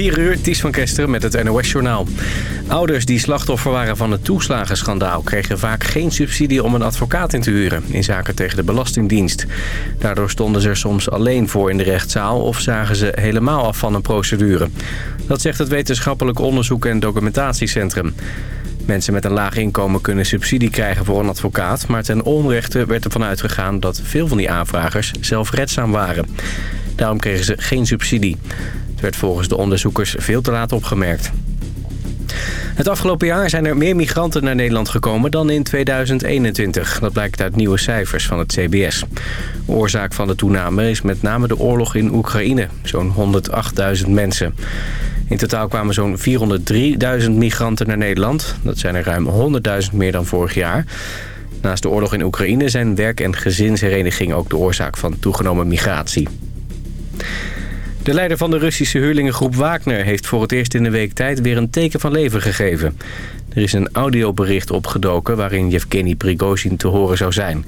4 uur, Ties van Kesteren met het NOS-journaal. Ouders die slachtoffer waren van het toeslagenschandaal... kregen vaak geen subsidie om een advocaat in te huren... in zaken tegen de Belastingdienst. Daardoor stonden ze er soms alleen voor in de rechtszaal... of zagen ze helemaal af van een procedure. Dat zegt het Wetenschappelijk Onderzoek en Documentatiecentrum. Mensen met een laag inkomen kunnen subsidie krijgen voor een advocaat... maar ten onrechte werd ervan uitgegaan dat veel van die aanvragers zelfredzaam waren. Daarom kregen ze geen subsidie. Werd volgens de onderzoekers veel te laat opgemerkt. Het afgelopen jaar zijn er meer migranten naar Nederland gekomen dan in 2021. Dat blijkt uit nieuwe cijfers van het CBS. Oorzaak van de toename is met name de oorlog in Oekraïne. Zo'n 108.000 mensen. In totaal kwamen zo'n 403.000 migranten naar Nederland. Dat zijn er ruim 100.000 meer dan vorig jaar. Naast de oorlog in Oekraïne zijn werk- en gezinshereniging ook de oorzaak van toegenomen migratie. De leider van de Russische huurlingengroep Wagner heeft voor het eerst in een week tijd weer een teken van leven gegeven. Er is een audiobericht opgedoken waarin Yevgeny Prigozhin te horen zou zijn.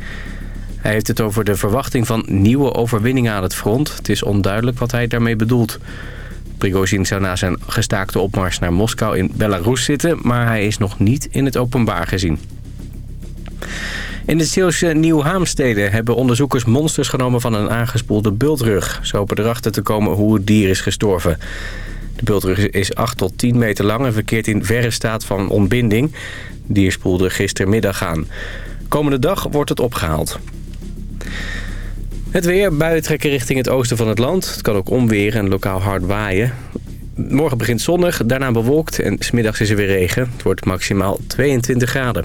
Hij heeft het over de verwachting van nieuwe overwinningen aan het front. Het is onduidelijk wat hij daarmee bedoelt. Prigozhin zou na zijn gestaakte opmars naar Moskou in Belarus zitten... maar hij is nog niet in het openbaar gezien. In de Zeeuwse Nieuw-Haamstede hebben onderzoekers monsters genomen van een aangespoelde bultrug. Zo hopen erachter te komen hoe het dier is gestorven. De bultrug is 8 tot 10 meter lang en verkeert in verre staat van ontbinding. Het dier spoelde gistermiddag aan. Komende dag wordt het opgehaald. Het weer, buien trekken richting het oosten van het land. Het kan ook omweren en lokaal hard waaien. Morgen begint zonnig, daarna bewolkt en smiddags is er weer regen. Het wordt maximaal 22 graden.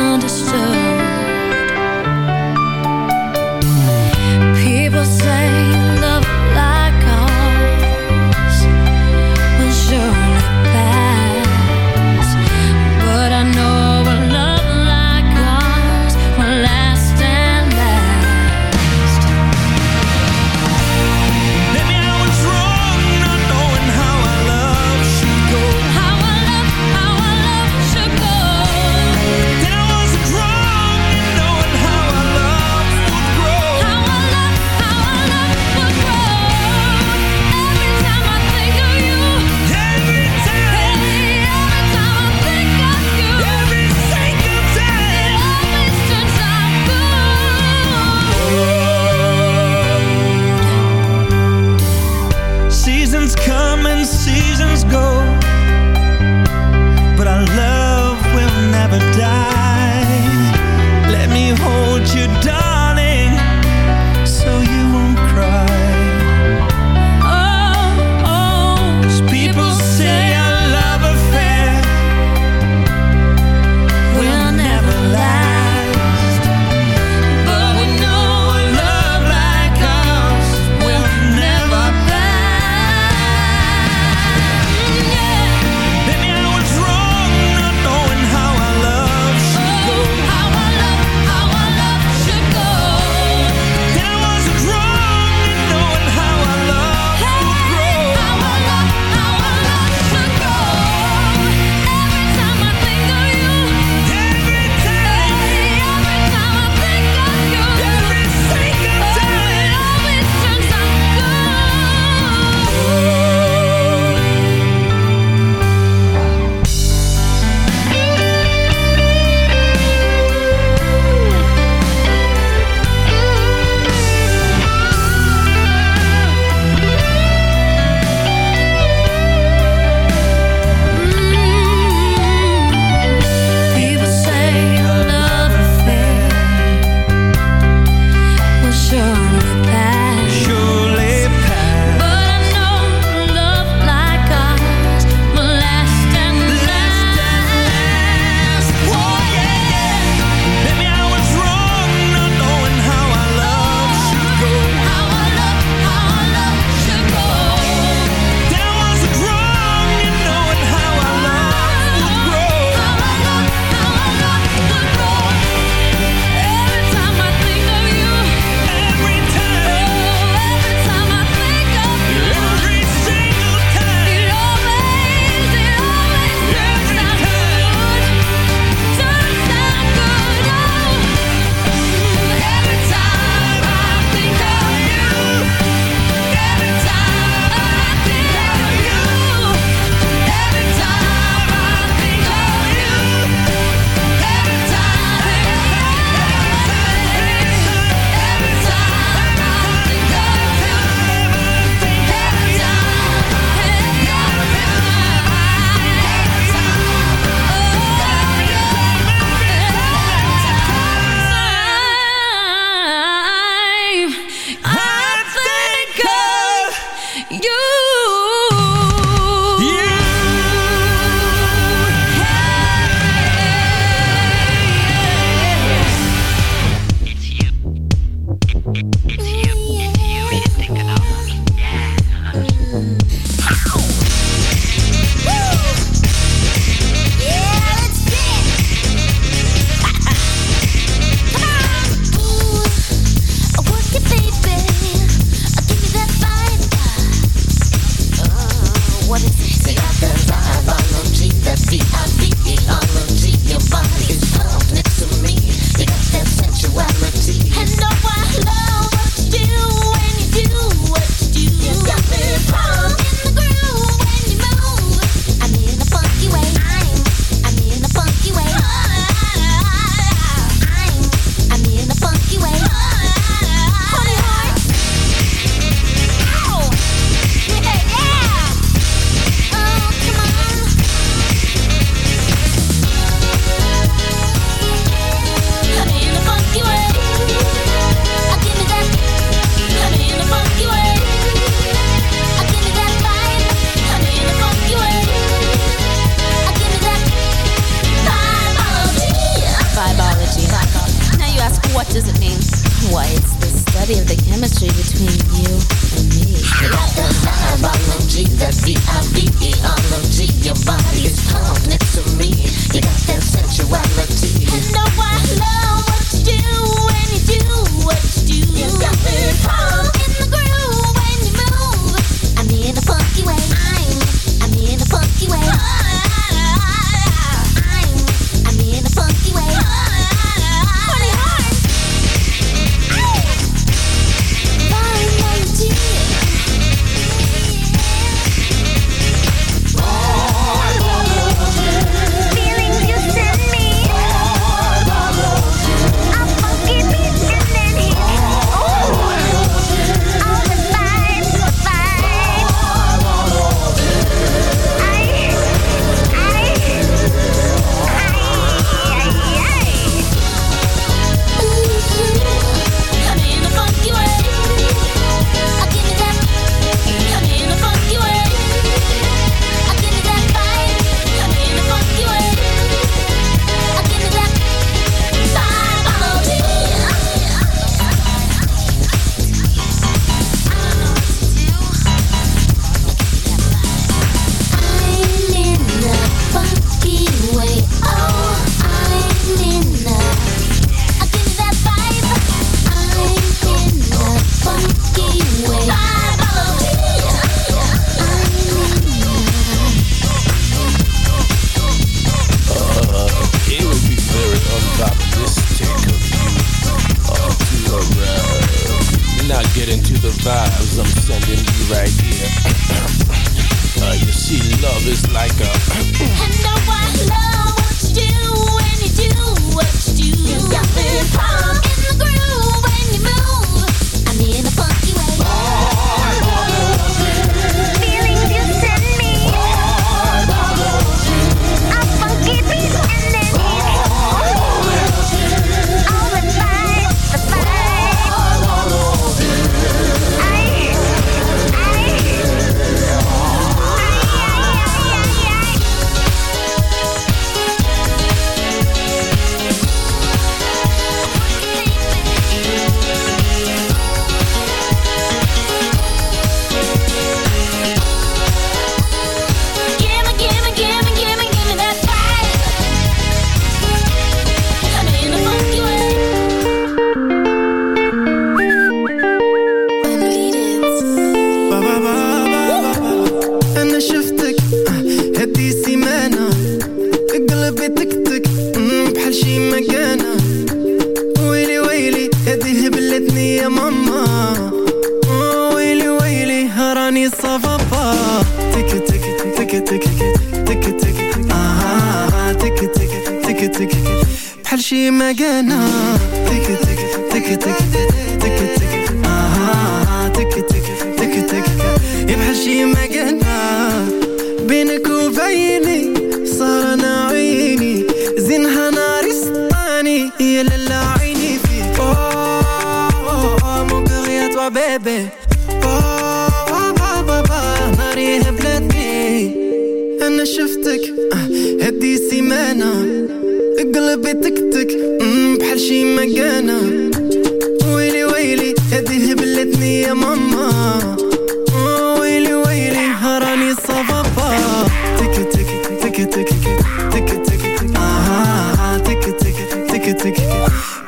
He's tall next to me. You got that sensuality.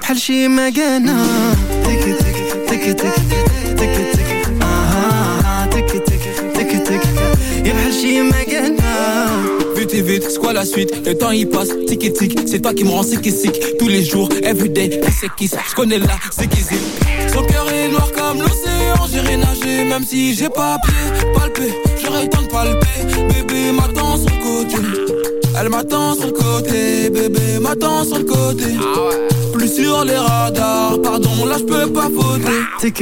بحال شي تك تك تك تك تك تك تك تك تك تك يا بحال شي Vite et vite, c'est quoi la suite? Le temps il passe, tic et tic C'est toi qui me rends sick et sick. Tous les jours, everyday, qui c'est qui Je connais là, c'est qui Son cœur est noir comme l'océan. J'irai nager même si j'ai pas pied. Palpé, j'aurais le temps de palper. Bébé m'attend elle m'attend sur le côté Bébé m'attend sur le côté Plus sur les radars Pardon, là je peux pas voter Tic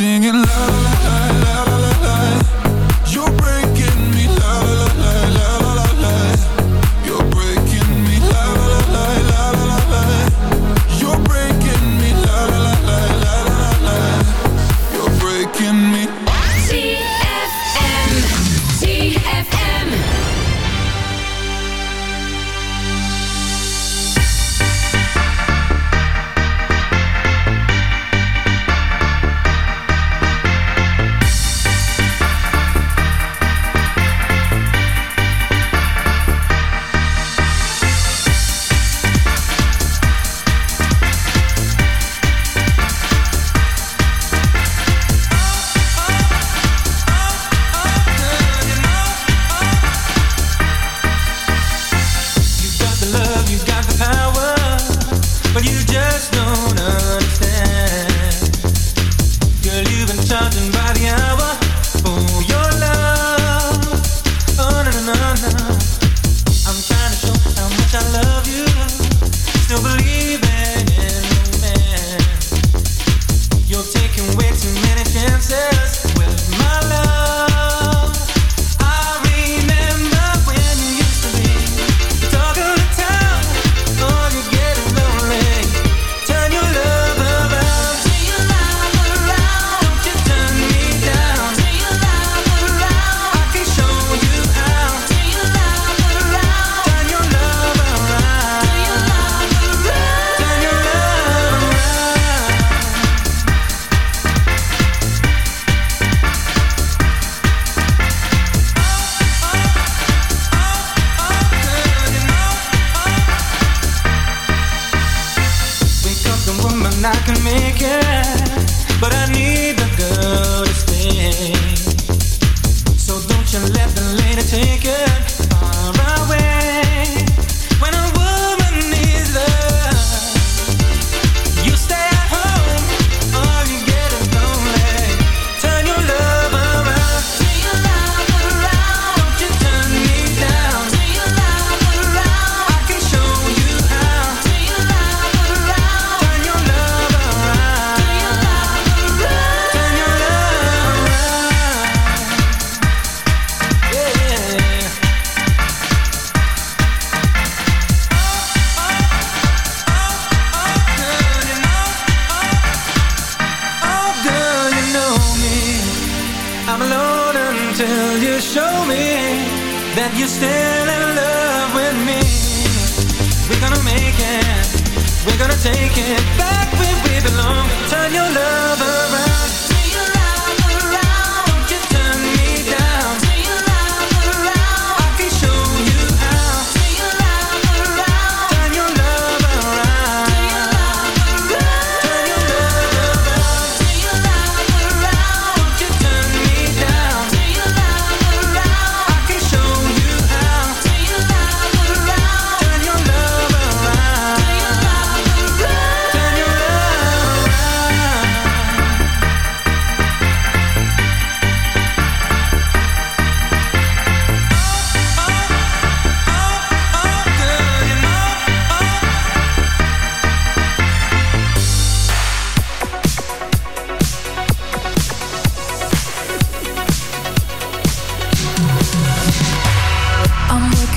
singing love. take it. get back where we belong. Turn your love.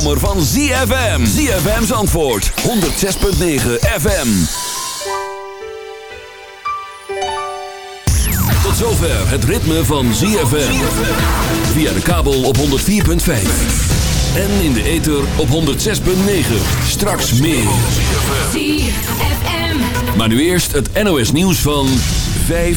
zomer van ZFM. ZFM's antwoord, 106.9 FM. Tot zover het ritme van ZFM. Via de kabel op 104.5. En in de ether op 106.9. Straks meer. Maar nu eerst het NOS nieuws van 5